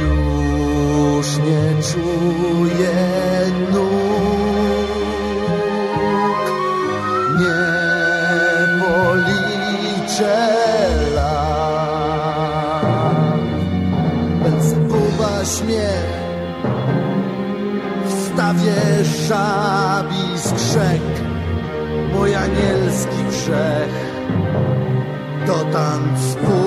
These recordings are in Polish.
Już nie czuję nóg, nie policzę lat. Bezbubaś mnie wstawię żabi skrzek, mój anielski grzech, to tam spół.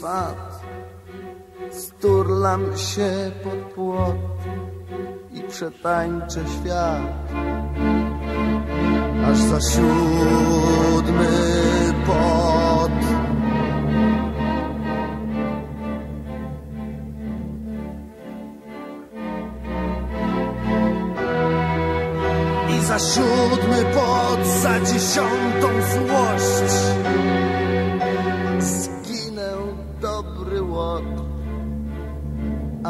Swat Sturlam się pod płot I przetańczę świat. Aż za siódmy pot. I za siódmy pot, za dziesiątą złość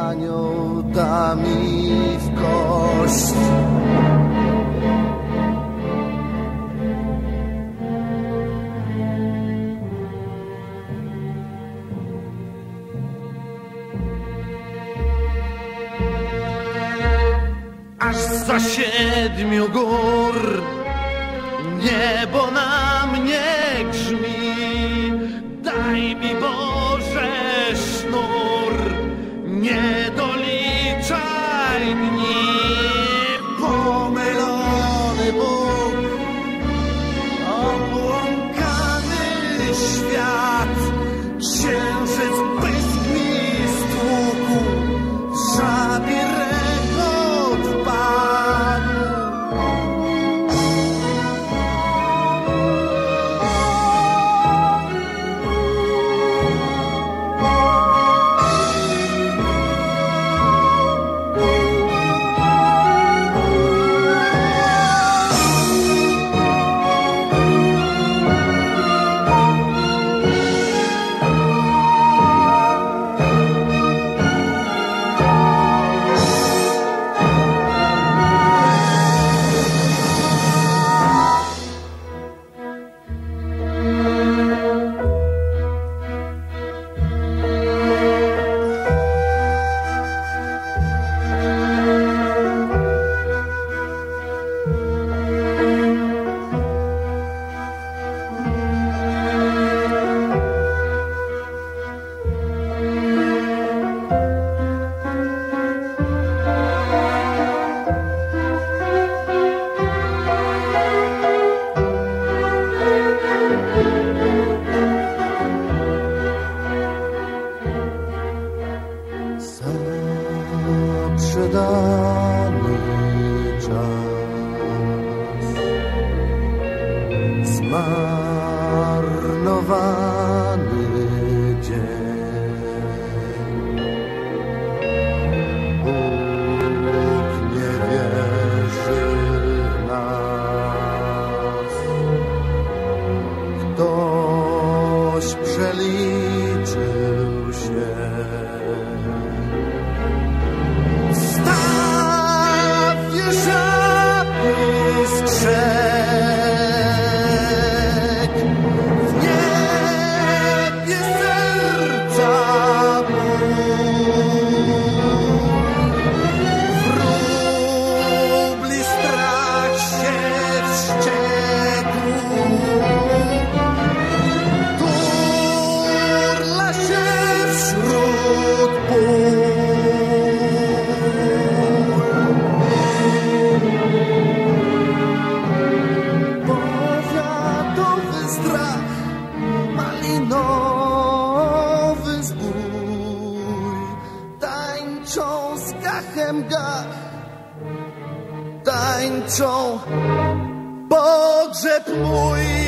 Anioł da mi w kość. Aż za siedmiu gór Niebo na świat. Księżyc malinowy zbój tańczą z gachem gach tańczą pogrzeb mój.